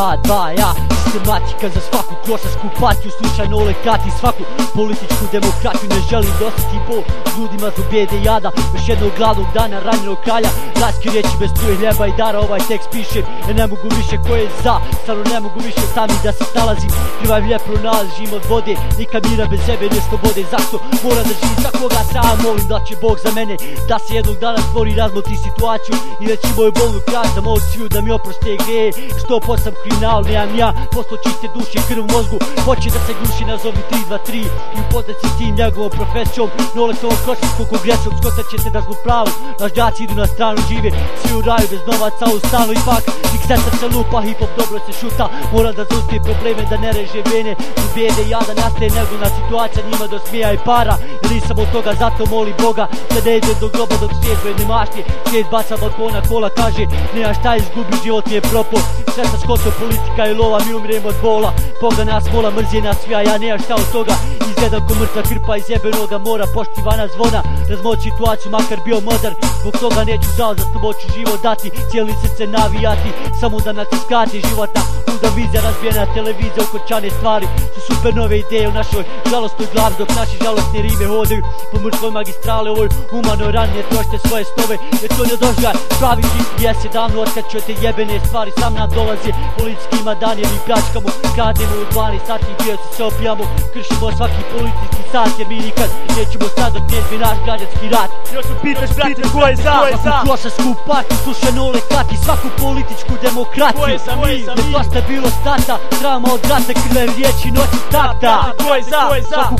爸爸呀。Sistematika za svaku klosarsku partiju Slušaj nole kati svaku političku demokratiju Ne želim dostati bol ljudima zbog bijede jada. Još jednog gladnog dana ranjenog kralja Gradski riječi bez struje hljeba i dara. Ovaj tekst pišem jer ne mogu više ko je za? Stvarno ne mogu više sami da se snalazim. Krivaj lijep pronalazim od vode Nikad mira bez sebe ne slobode. Zašto? Mora da živim za koga sam. Molim da će Bog za mene Da se jednog dana stvori razmotri situaciju I da će moju bolnu kraj da mogu da mi oproste greje Što posam kriminal, nemam ja Poslo čiste duše, krv u mozgu. Hoće da se guši, nazovi 323 I upoznat si s tim njegovom profesijom. Noletovom košarskog kongresom Skotat ćete da zbog pravu Naš džaci idu na stranu, žive Svi u raju bez novaca u stanu Ipak, nik sesar se lupa, hip hop dobro se šuta. Mora da zaustavi probleme, da ne reže vene. U bijede jada nastaje negulna situacija Njima do smija i para. Jer nisam od toga, zato moli Boga Da ne ide do groba dok svijet ne mašti. Svijet baca balkona, kola kaže Nema šta izgubi, život je propo Sve sa politika i lova Mi umiremo od bola. Poga nas mola, mrzije nas svi, a ja nema šta od toga. Izgledam ko mrtva krpa iz jebenoga mora Poštivana zvona, razmoć situaciju makar bio modar Zbog toga neću žal za sloboću život dati Cijeli srce navijati, samo da nas iskati života Luda vizija, razbijena televizija, ukočane stvari. Su super nove ideje u našoj žalostnoj glavi Dok naši žalostne rime hodaju po mrtvoj magistrale Ovoj humanoj rani ne trošite svoje snove Jer to ne doživljaj pravi GPS je davno otkačio te jebene stvari Sam nam dolaze policijskima danjeli pljačkamo. Krademo u 12 sati bio se opijamo Kršimo svaki policijski sat jer mi nikad nećemo sad dok ne naš građanski rat. Još me pitaš brate ko je za, ko je za? Klosarsku partiju, slušaj nole kati Svaku političku demokratiju Ko je za mi, Jer je bilo stata Trama od rata, krve riječi, noći takta Ko je za, ko je za? Svaku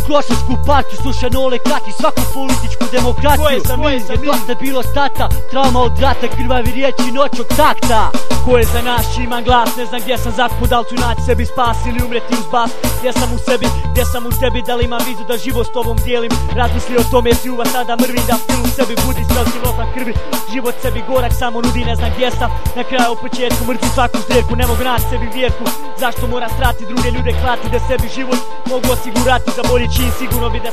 partiju, slušaj nole kati Svaku političku demokratiju Ko je za mi, Jer je bilo stata Trauma od rata, krvavi riječi, noćog takta Ko je za nas, imam glas, ne znam gdje sam zakupu Da li ću naći sebi spas ili umreti uz bas. Gdje sam u sebi, gdje sam u tebi Da li imam vizu da život s tobom dijelim? Razmisli o tome, si uva sada mrvi Da film sebi budi s velikim lotom krvi. Život sebi gorak, samo nudi, ne znam gdje sam. Na kraju u početku mrtvi svaku zdjerku Ne mogu naći sebi vjerku. Zašto mora strati druge ljude klati Da sebi život? Mogu osigurati Za bolji čin sigurno bi da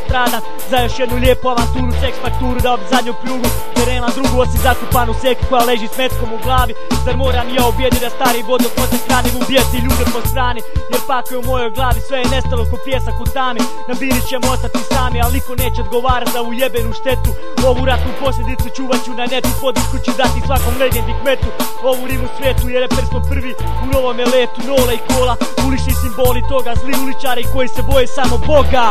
Za još jednu lijepu avanturu, seks fakturu Da zadnju pljugu Jer nemam drugu osim zakupanu seku Koja leži s metkom u glavi. Zar moram ja objedi da stari vodnog posle hranim Ubijati ljude po strani. Jer pak je u mojoj glavi sve je nestalo ko pjesak u tami. Na bini ćemo ostati sami Ali niko neće odgovarati za ujebenu štetu. Ovu ratnu posljedicu čuvat ću na netu Podršku ću dati svakom legendi kmetu. Ovu rimu svijetu jer reper smo prvi U novome letu. Nola i kola Ulični simboli toga Zli uličari koji se boje samo Boga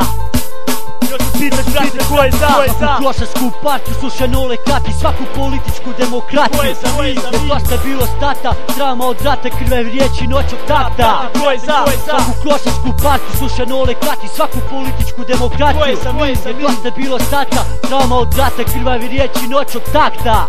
pitaš brate ko je za, ko je za? Svaku klosarsku partiju, slušaj nole kati Svaku političku demokratiju Ko je za? Mi, Jer dosta je bilo stata Trama od rata, krve riječi, noćog takta Ko je za, Svaku klosarsku partiju, slušaj nole kati Svaku političku demokratiju Ko je za? Mi, Jer dosta je bilo stata Trauma od rata, krvavi riječi, noćog takta